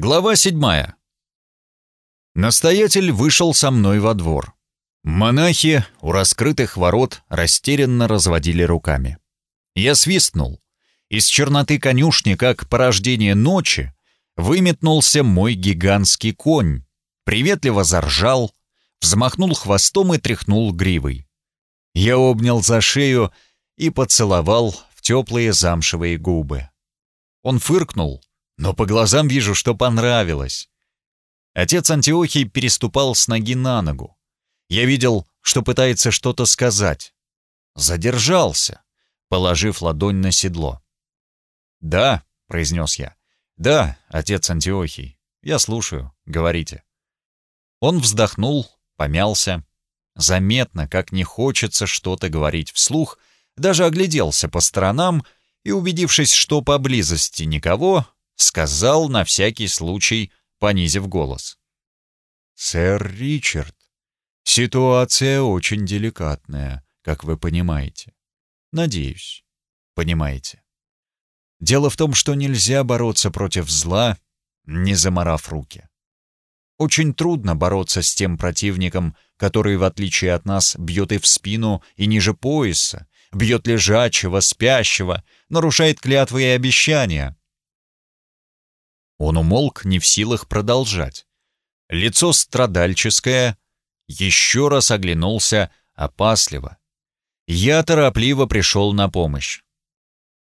Глава седьмая. Настоятель вышел со мной во двор. Монахи у раскрытых ворот растерянно разводили руками. Я свистнул. Из черноты конюшни, как порождение ночи, выметнулся мой гигантский конь, приветливо заржал, взмахнул хвостом и тряхнул гривой. Я обнял за шею и поцеловал в теплые замшевые губы. Он фыркнул, но по глазам вижу, что понравилось. Отец Антиохий переступал с ноги на ногу. Я видел, что пытается что-то сказать. Задержался, положив ладонь на седло. «Да», — произнес я. «Да, отец Антиохий, я слушаю, говорите». Он вздохнул, помялся. Заметно, как не хочется что-то говорить вслух, даже огляделся по сторонам и, убедившись, что поблизости никого, сказал на всякий случай, понизив голос. «Сэр Ричард, ситуация очень деликатная, как вы понимаете. Надеюсь, понимаете. Дело в том, что нельзя бороться против зла, не заморав руки. Очень трудно бороться с тем противником, который, в отличие от нас, бьет и в спину, и ниже пояса, бьет лежачего, спящего, нарушает клятвы и обещания, он умолк, не в силах продолжать. Лицо страдальческое, еще раз оглянулся опасливо. Я торопливо пришел на помощь.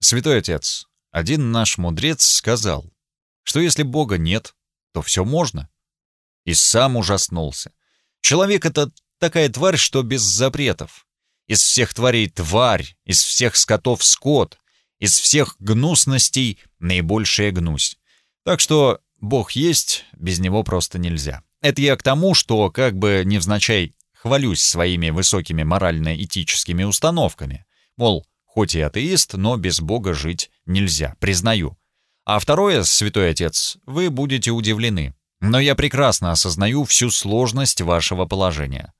Святой Отец, один наш мудрец сказал, что если Бога нет, то все можно. И сам ужаснулся. Человек — это такая тварь, что без запретов. Из всех тварей тварь, из всех скотов скот, из всех гнусностей наибольшая гнусь. Так что Бог есть, без него просто нельзя. Это я к тому, что как бы невзначай хвалюсь своими высокими морально-этическими установками. Мол, хоть и атеист, но без Бога жить нельзя, признаю. А второе, святой отец, вы будете удивлены. Но я прекрасно осознаю всю сложность вашего положения.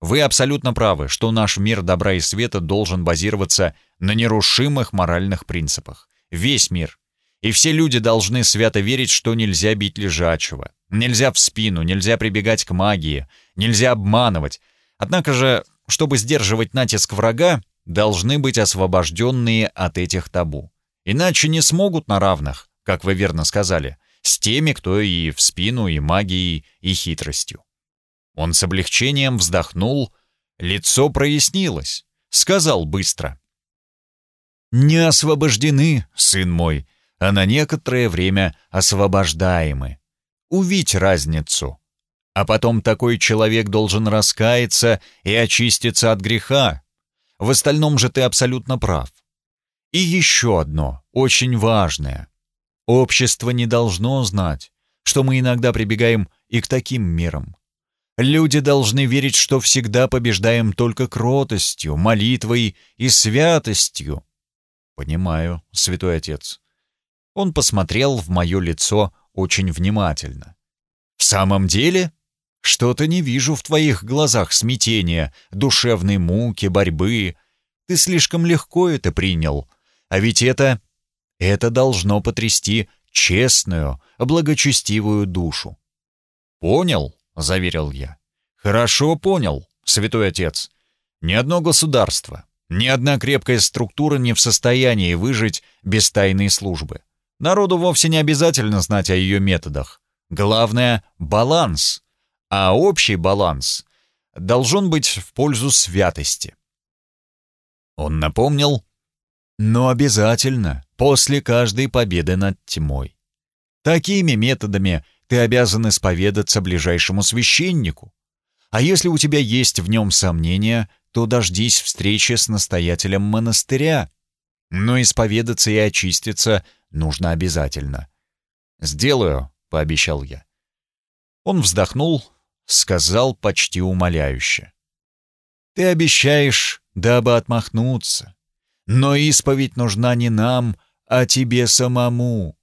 Вы абсолютно правы, что наш мир добра и света должен базироваться на нерушимых моральных принципах. Весь мир, и все люди должны свято верить, что нельзя бить лежачего, нельзя в спину, нельзя прибегать к магии, нельзя обманывать. Однако же, чтобы сдерживать натиск врага, должны быть освобожденные от этих табу. Иначе не смогут на равных, как вы верно сказали, с теми, кто и в спину, и магией, и хитростью. Он с облегчением вздохнул, лицо прояснилось, сказал быстро. «Не освобождены, сын мой, а на некоторое время освобождаемы. Увидь разницу. А потом такой человек должен раскаяться и очиститься от греха. В остальном же ты абсолютно прав. И еще одно, очень важное. Общество не должно знать, что мы иногда прибегаем и к таким мерам. Люди должны верить, что всегда побеждаем только кротостью, молитвой и святостью. Понимаю, святой отец. Он посмотрел в мое лицо очень внимательно. «В самом деле? Что-то не вижу в твоих глазах смятения, душевной муки, борьбы. Ты слишком легко это принял. А ведь это... Это должно потрясти честную, благочестивую душу». «Понял», — заверил я. «Хорошо понял, святой отец. Ни одно государство, ни одна крепкая структура не в состоянии выжить без тайной службы. Народу вовсе не обязательно знать о ее методах. Главное — баланс. А общий баланс должен быть в пользу святости. Он напомнил, но обязательно после каждой победы над тьмой. Такими методами ты обязан исповедаться ближайшему священнику. А если у тебя есть в нем сомнения, то дождись встречи с настоятелем монастыря. Но исповедаться и очиститься нужно обязательно. «Сделаю», — пообещал я. Он вздохнул, сказал почти умоляюще. «Ты обещаешь, дабы отмахнуться. Но исповедь нужна не нам, а тебе самому.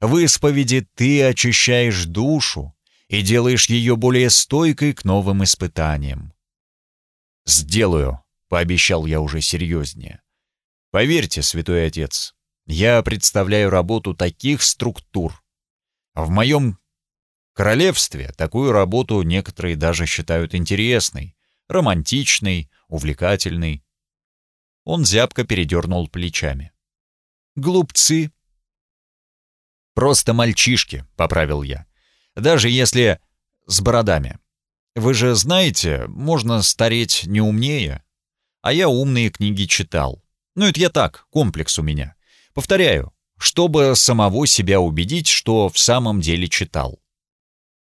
В исповеди ты очищаешь душу и делаешь ее более стойкой к новым испытаниям». «Сделаю», — пообещал я уже серьезнее. «Поверьте, святой отец, я представляю работу таких структур. В моем королевстве такую работу некоторые даже считают интересной, романтичной, увлекательной. Он зябко передернул плечами. «Глупцы!» «Просто мальчишки», — поправил я. «Даже если с бородами. Вы же знаете, можно стареть не умнее. А я умные книги читал. Ну это я так, комплекс у меня. Повторяю, чтобы самого себя убедить, что в самом деле читал.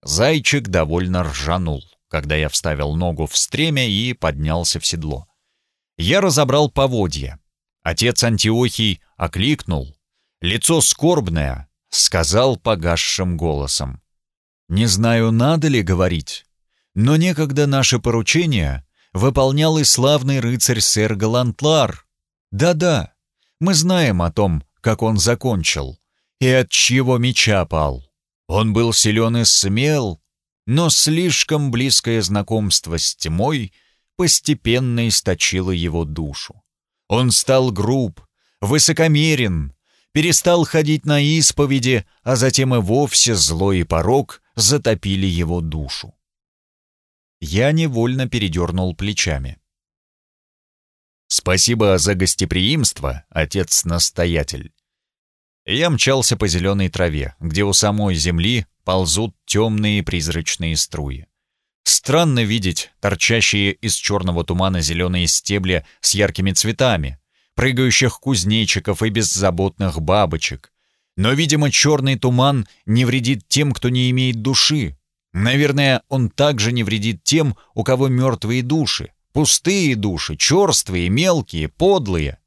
Зайчик довольно ржанул, когда я вставил ногу в стремя и поднялся в седло. Я разобрал поводья. Отец Антиохий окликнул. Лицо скорбное, сказал погасшим голосом. «Не знаю, надо ли говорить, но некогда наше поручение выполнял и славный рыцарь сэр Галантлар. Да-да, мы знаем о том, как он закончил, и от чьего меча пал. Он был силен и смел, но слишком близкое знакомство с тьмой постепенно источило его душу. Он стал груб, высокомерен, перестал ходить на исповеди, а затем и вовсе злой и порог затопили его душу. Я невольно передернул плечами. «Спасибо за гостеприимство, отец-настоятель». Я мчался по зеленой траве, где у самой земли ползут темные призрачные струи. Странно видеть торчащие из черного тумана зеленые стебли с яркими цветами, прыгающих кузнечиков и беззаботных бабочек. Но, видимо, черный туман не вредит тем, кто не имеет души, Наверное, он также не вредит тем, у кого мертвые души, пустые души, черствые, мелкие, подлые.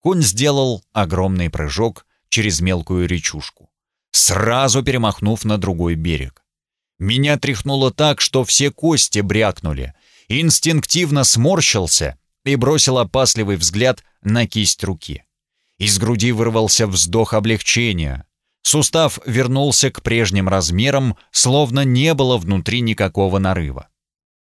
Конь сделал огромный прыжок через мелкую речушку, сразу перемахнув на другой берег. Меня тряхнуло так, что все кости брякнули. Инстинктивно сморщился и бросил опасливый взгляд на кисть руки. Из груди вырвался вздох облегчения. Сустав вернулся к прежним размерам, словно не было внутри никакого нарыва.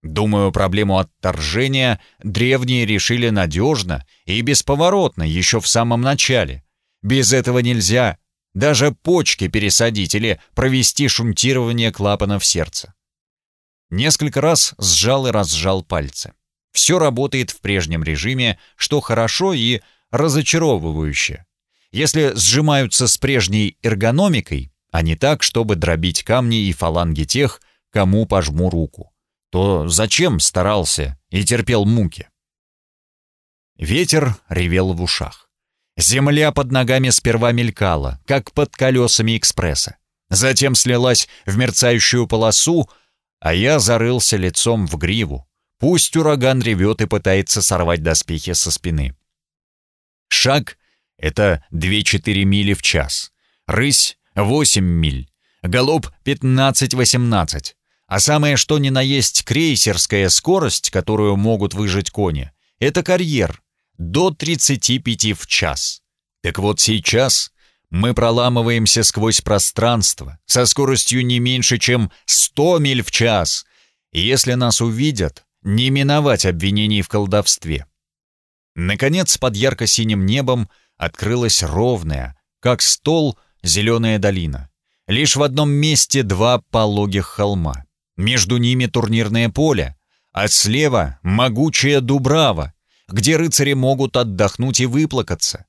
Думаю, проблему отторжения древние решили надежно и бесповоротно еще в самом начале. Без этого нельзя даже почки пересадить или провести шунтирование клапанов сердца. Несколько раз сжал и разжал пальцы. Все работает в прежнем режиме, что хорошо и разочаровывающе. Если сжимаются с прежней эргономикой, а не так, чтобы дробить камни и фаланги тех, кому пожму руку, то зачем старался и терпел муки? Ветер ревел в ушах. Земля под ногами сперва мелькала, как под колесами экспресса. Затем слилась в мерцающую полосу, а я зарылся лицом в гриву. Пусть ураган ревет и пытается сорвать доспехи со спины. Шаг, это 2-4 мили в час. Рысь — 8 миль. Голуб — 15-18. А самое что ни на есть крейсерская скорость, которую могут выжить кони, это карьер до 35 в час. Так вот сейчас мы проламываемся сквозь пространство со скоростью не меньше, чем 100 миль в час. И если нас увидят, не миновать обвинений в колдовстве. Наконец, под ярко-синим небом — открылась ровная, как стол, зеленая долина. Лишь в одном месте два пологих холма. Между ними турнирное поле, а слева могучая Дубрава, где рыцари могут отдохнуть и выплакаться.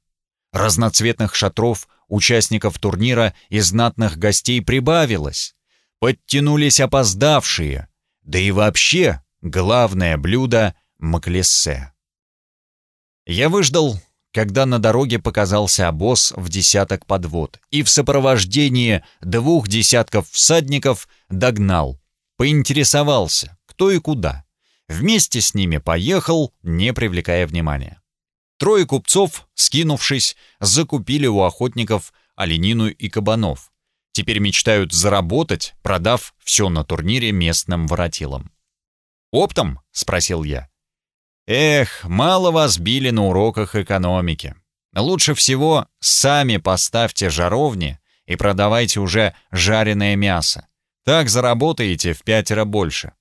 Разноцветных шатров участников турнира и знатных гостей прибавилось. Подтянулись опоздавшие, да и вообще главное блюдо — маклессе. Я выждал когда на дороге показался обоз в десяток подвод и в сопровождении двух десятков всадников догнал, поинтересовался, кто и куда. Вместе с ними поехал, не привлекая внимания. Трое купцов, скинувшись, закупили у охотников оленину и кабанов. Теперь мечтают заработать, продав все на турнире местным воротилам. «Оптом?» — спросил я. Эх, мало вас били на уроках экономики. Лучше всего сами поставьте жаровни и продавайте уже жареное мясо. Так заработаете в пятеро больше.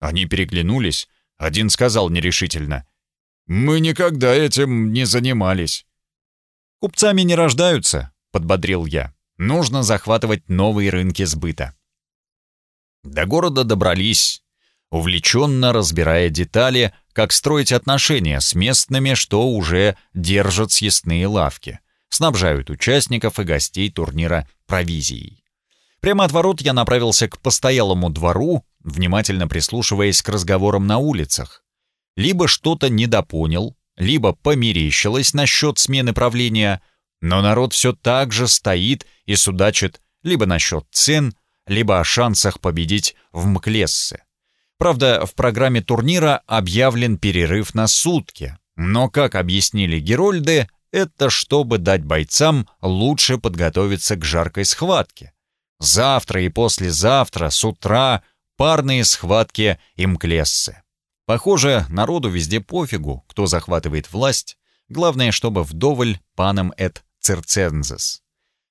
Они переглянулись. Один сказал нерешительно. «Мы никогда этим не занимались». «Купцами не рождаются», — подбодрил я. Нужно захватывать новые рынки сбыта. До города добрались, увлеченно разбирая детали, как строить отношения с местными, что уже держат съестные лавки, снабжают участников и гостей турнира провизией. Прямо от ворот я направился к постоялому двору, внимательно прислушиваясь к разговорам на улицах. Либо что-то недопонял, либо померещилось насчет смены правления, но народ все так же стоит и судачит либо насчет цен, либо о шансах победить в Мклессе. Правда, в программе турнира объявлен перерыв на сутки, но, как объяснили Герольды, это чтобы дать бойцам лучше подготовиться к жаркой схватке. Завтра и послезавтра с утра парные схватки и Мклессы. Похоже, народу везде пофигу, кто захватывает власть. Главное, чтобы вдоволь панам эт цирцензес.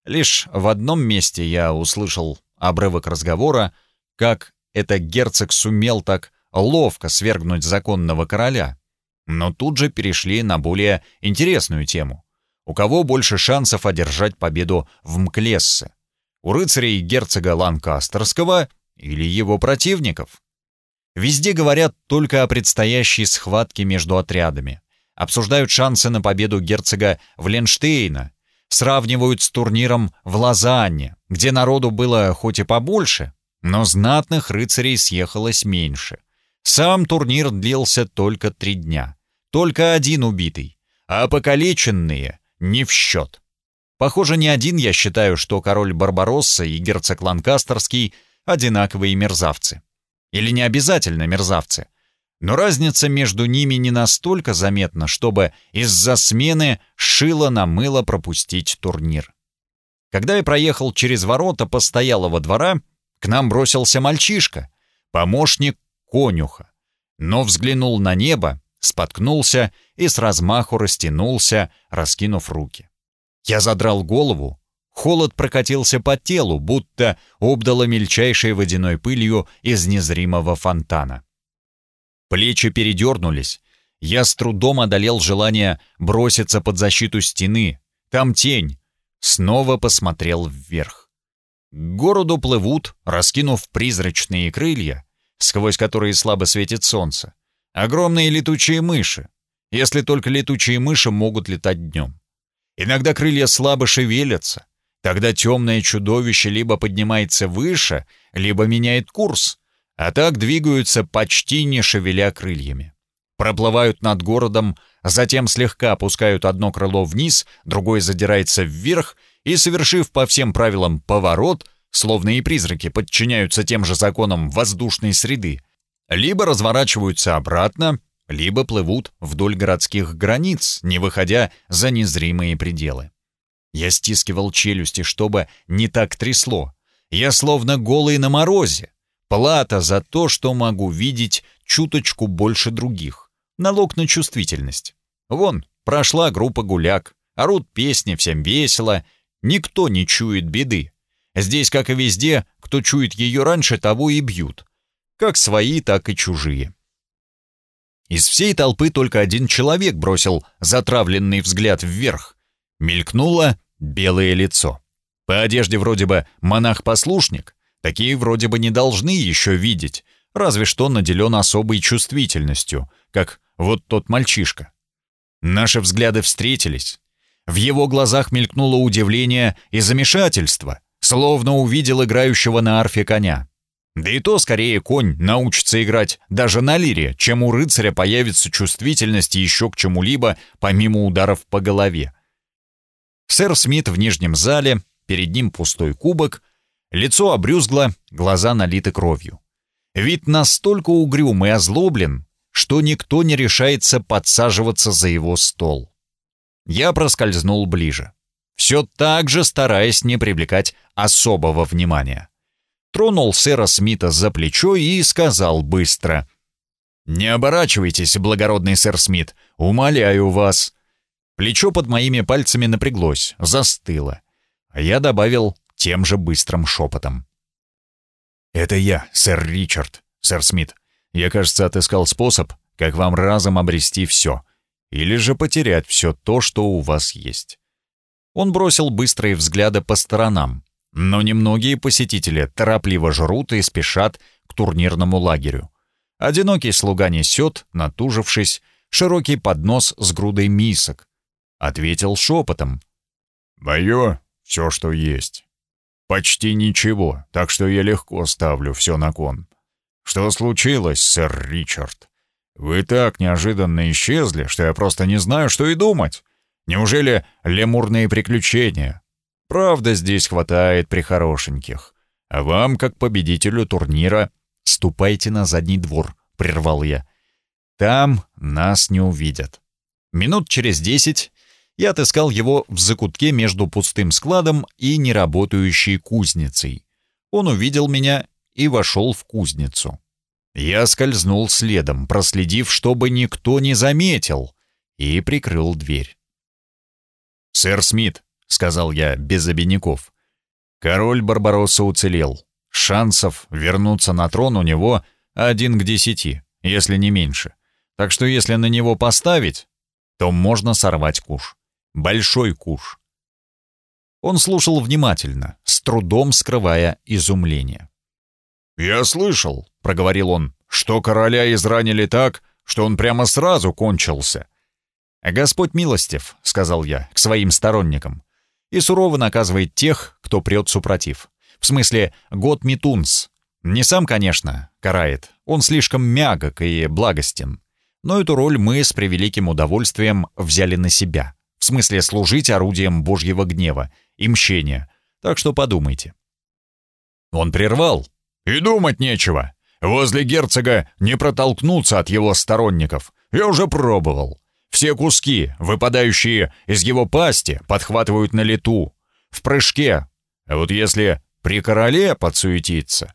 Лишь в одном месте я услышал обрывок разговора, как это герцог сумел так ловко свергнуть законного короля. Но тут же перешли на более интересную тему. У кого больше шансов одержать победу в Мклессе? У рыцарей герцога Ланкастерского или его противников? Везде говорят только о предстоящей схватке между отрядами. Обсуждают шансы на победу герцога Вленштейна. Сравнивают с турниром в Лозанне, где народу было хоть и побольше, но знатных рыцарей съехалось меньше. Сам турнир длился только три дня. Только один убитый, а покалеченные не в счет. Похоже, не один я считаю, что король Барбаросса и герцог Ланкастерский одинаковые мерзавцы. Или не обязательно мерзавцы. Но разница между ними не настолько заметна, чтобы из-за смены шило на мыло пропустить турнир. Когда я проехал через ворота постоялого двора, к нам бросился мальчишка, помощник конюха. Но взглянул на небо, споткнулся и с размаху растянулся, раскинув руки. Я задрал голову, Холод прокатился по телу, будто обдало мельчайшей водяной пылью из незримого фонтана. Плечи передернулись. Я с трудом одолел желание броситься под защиту стены. Там тень. Снова посмотрел вверх. К городу плывут, раскинув призрачные крылья, сквозь которые слабо светит солнце. Огромные летучие мыши, если только летучие мыши могут летать днем. Иногда крылья слабо шевелятся, Тогда темное чудовище либо поднимается выше, либо меняет курс, а так двигаются почти не шевеля крыльями. Проплывают над городом, затем слегка опускают одно крыло вниз, другое задирается вверх и, совершив по всем правилам поворот, словно и призраки подчиняются тем же законам воздушной среды, либо разворачиваются обратно, либо плывут вдоль городских границ, не выходя за незримые пределы. Я стискивал челюсти, чтобы не так трясло. Я словно голый на морозе. Плата за то, что могу видеть чуточку больше других. Налог на чувствительность. Вон, прошла группа гуляк. Орут песни, всем весело. Никто не чует беды. Здесь, как и везде, кто чует ее раньше, того и бьют. Как свои, так и чужие. Из всей толпы только один человек бросил затравленный взгляд вверх. Мелькнуло белое лицо. По одежде вроде бы монах-послушник, такие вроде бы не должны еще видеть, разве что наделен особой чувствительностью, как вот тот мальчишка. Наши взгляды встретились. В его глазах мелькнуло удивление и замешательство, словно увидел играющего на арфе коня. Да и то скорее конь научится играть даже на лире, чем у рыцаря появится чувствительность еще к чему-либо, помимо ударов по голове. Сэр Смит в нижнем зале, перед ним пустой кубок, лицо обрюзгло, глаза налиты кровью. Вид настолько угрюм и озлоблен, что никто не решается подсаживаться за его стол. Я проскользнул ближе, все так же стараясь не привлекать особого внимания. Тронул сэра Смита за плечо и сказал быстро. «Не оборачивайтесь, благородный сэр Смит, умоляю вас. Плечо под моими пальцами напряглось, застыло. А я добавил тем же быстрым шепотом. «Это я, сэр Ричард, сэр Смит. Я, кажется, отыскал способ, как вам разом обрести все. Или же потерять все то, что у вас есть». Он бросил быстрые взгляды по сторонам, но немногие посетители торопливо жрут и спешат к турнирному лагерю. Одинокий слуга несет, натужившись, широкий поднос с грудой мисок. Ответил шепотом. «Мое — все, что есть. Почти ничего, так что я легко ставлю все на кон. Что случилось, сэр Ричард? Вы так неожиданно исчезли, что я просто не знаю, что и думать. Неужели лемурные приключения? Правда, здесь хватает прихорошеньких. А вам, как победителю турнира, ступайте на задний двор, прервал я. Там нас не увидят. Минут через десять я отыскал его в закутке между пустым складом и неработающей кузницей. Он увидел меня и вошел в кузницу. Я скользнул следом, проследив, чтобы никто не заметил, и прикрыл дверь. «Сэр Смит», — сказал я без обиняков, — «король Барбаросса уцелел. Шансов вернуться на трон у него один к десяти, если не меньше. Так что если на него поставить, то можно сорвать куш. Большой куш». Он слушал внимательно, с трудом скрывая изумление. «Я слышал», — проговорил он, — «что короля изранили так, что он прямо сразу кончился». «Господь милостив», — сказал я, — «к своим сторонникам, и сурово наказывает тех, кто прет супротив. В смысле, год Митунс. Не сам, конечно, карает, он слишком мягок и благостен. Но эту роль мы с превеликим удовольствием взяли на себя. В смысле, служить орудием Божьего гнева и мщения. Так что подумайте». Он прервал, и думать нечего. Возле герцога не протолкнуться от его сторонников. Я уже пробовал. Все куски, выпадающие из его пасти, подхватывают на лету. В прыжке. А вот если при короле подсуетиться...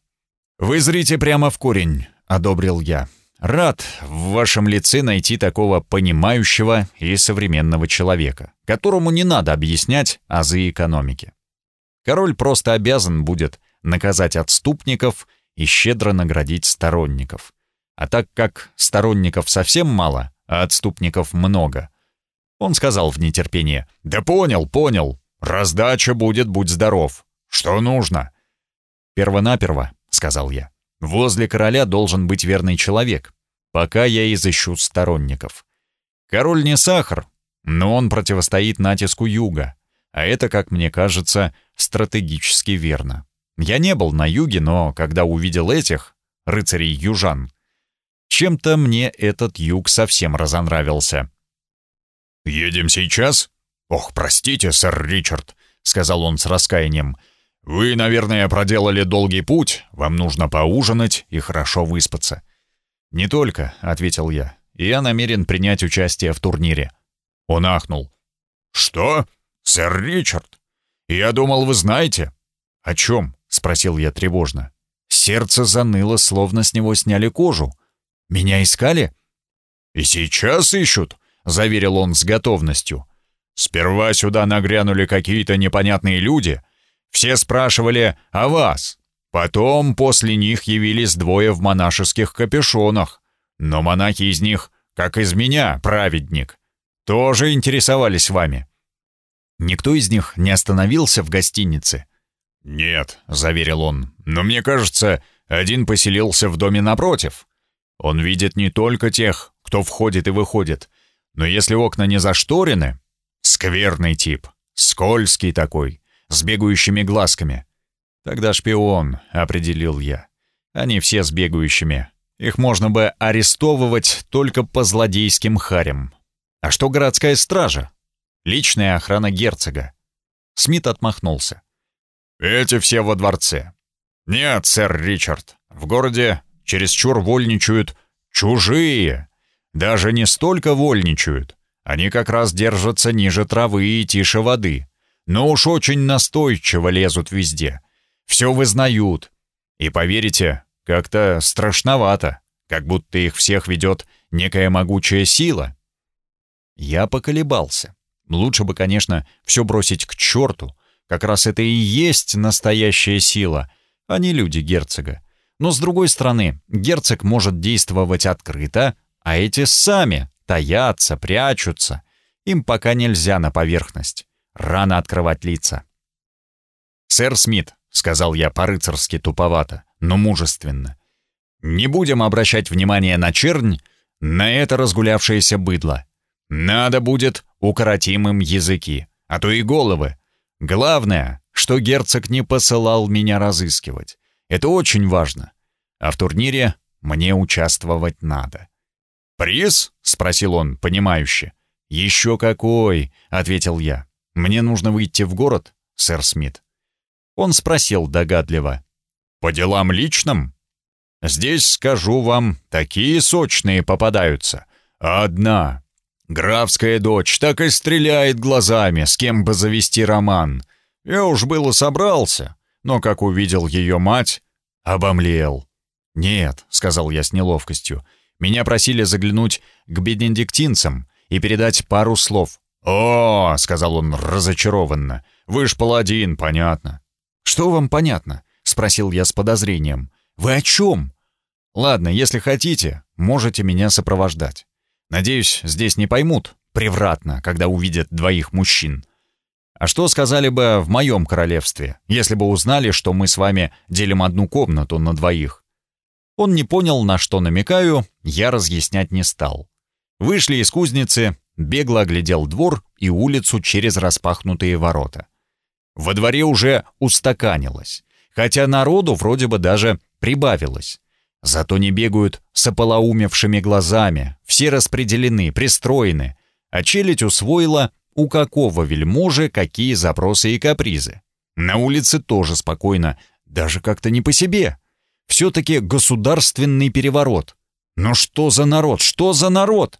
«Вы зрите прямо в корень», — одобрил я. «Рад в вашем лице найти такого понимающего и современного человека, которому не надо объяснять азы экономики. Король просто обязан будет наказать отступников и щедро наградить сторонников. А так как сторонников совсем мало, а отступников много, он сказал в нетерпении, «Да понял, понял, раздача будет, будь здоров. Что нужно?» «Первонаперво», — сказал я, — «возле короля должен быть верный человек, пока я изыщу сторонников. Король не сахар, но он противостоит натиску юга, а это, как мне кажется, стратегически верно. Я не был на юге, но когда увидел этих, рыцарей-южан, чем-то мне этот юг совсем разонравился. «Едем сейчас?» «Ох, простите, сэр Ричард», — сказал он с раскаянием. «Вы, наверное, проделали долгий путь, вам нужно поужинать и хорошо выспаться». «Не только», — ответил я, — «я намерен принять участие в турнире». Он ахнул. «Что? Сэр Ричард? Я думал, вы знаете». «О чем?» — спросил я тревожно. Сердце заныло, словно с него сняли кожу. «Меня искали?» «И сейчас ищут», — заверил он с готовностью. «Сперва сюда нагрянули какие-то непонятные люди. Все спрашивали о вас. Потом после них явились двое в монашеских капюшонах. Но монахи из них, как из меня, праведник, тоже интересовались вами». Никто из них не остановился в гостинице. «Нет», — заверил он, — «но мне кажется, один поселился в доме напротив. Он видит не только тех, кто входит и выходит, но если окна не зашторены, скверный тип, скользкий такой, с бегающими глазками. Тогда шпион, определил я. Они все с бегающими. Их можно бы арестовывать только по злодейским харям. А что городская стража? Личная охрана герцога. Смит отмахнулся. «Эти все во дворце». «Нет, сэр Ричард, в городе чересчур вольничают чужие. Даже не столько вольничают. Они как раз держатся ниже травы и тише воды. Но уж очень настойчиво лезут везде. Все вызнают. И поверите, как-то страшновато, как будто их всех ведет некая могучая сила. Я поколебался. Лучше бы, конечно, все бросить к черту, как раз это и есть настоящая сила, а не люди герцога. Но с другой стороны, герцог может действовать открыто, а эти сами таятся, прячутся. Им пока нельзя на поверхность. рано открывать лица. «Сэр Смит», — сказал я по-рыцарски туповато, но мужественно, «не будем обращать внимание на чернь, на это разгулявшееся быдло. Надо будет укоротим им языки, а то и головы. Главное, что герцог не посылал меня разыскивать. Это очень важно. А в турнире мне участвовать надо. «Приз?» — спросил он, понимающе. «Еще какой!» — ответил я. «Мне нужно выйти в город, сэр Смит». Он спросил догадливо. «По делам личным?» «Здесь, скажу вам, такие сочные попадаются. Одна. Графская дочь так и стреляет глазами, с кем бы завести роман. Я уж было собрался, но как увидел ее мать, обомлел. «Нет», — сказал я с неловкостью, — «меня просили заглянуть к бенедиктинцам и передать пару слов». «О», — сказал он разочарованно, — «вы ж паладин, понятно». «Что вам понятно?» — спросил я с подозрением. «Вы о чем?» «Ладно, если хотите, можете меня сопровождать. Надеюсь, здесь не поймут превратно, когда увидят двоих мужчин. А что сказали бы в моем королевстве, если бы узнали, что мы с вами делим одну комнату на двоих? Он не понял, на что намекаю, я разъяснять не стал. Вышли из кузницы, бегло оглядел двор и улицу через распахнутые ворота. Во дворе уже устаканилось, хотя народу вроде бы даже прибавилось. Зато не бегают с ополоумевшими глазами, все распределены, пристроены, а челядь усвоила, у какого вельможи какие запросы и капризы. На улице тоже спокойно, даже как-то не по себе. Все-таки государственный переворот. Но что за народ, что за народ?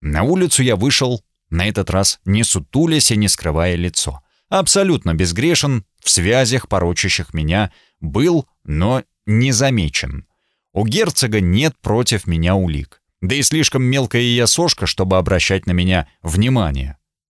На улицу я вышел, на этот раз не сутулясь и не скрывая лицо. Абсолютно безгрешен, в связях, порочащих меня, был, но не замечен. У герцога нет против меня улик. Да и слишком мелкая я сошка, чтобы обращать на меня внимание.